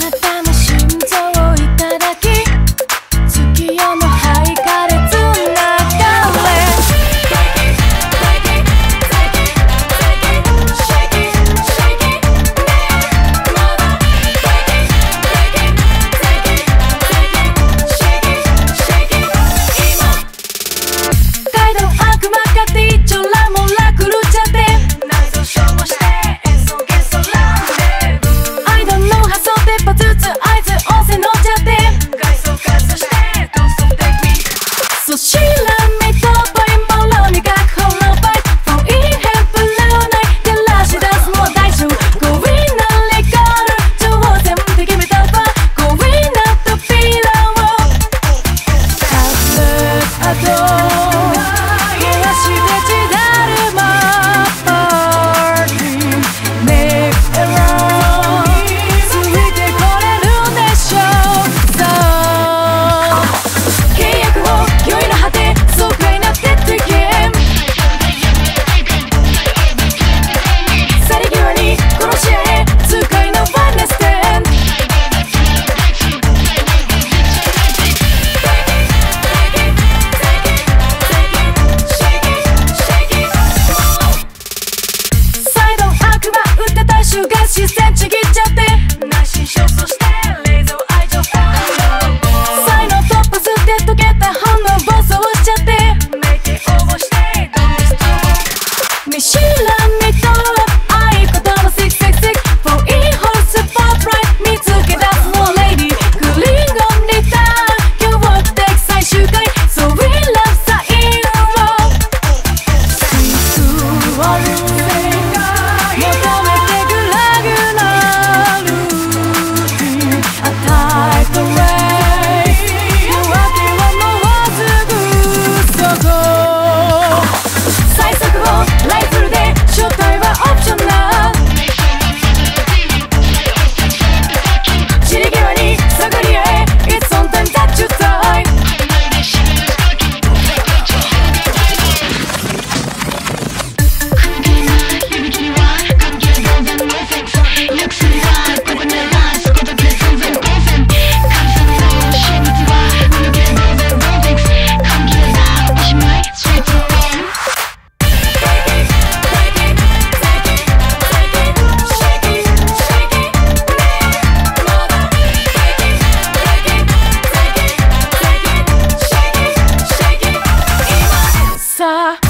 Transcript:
나타났다 dancer.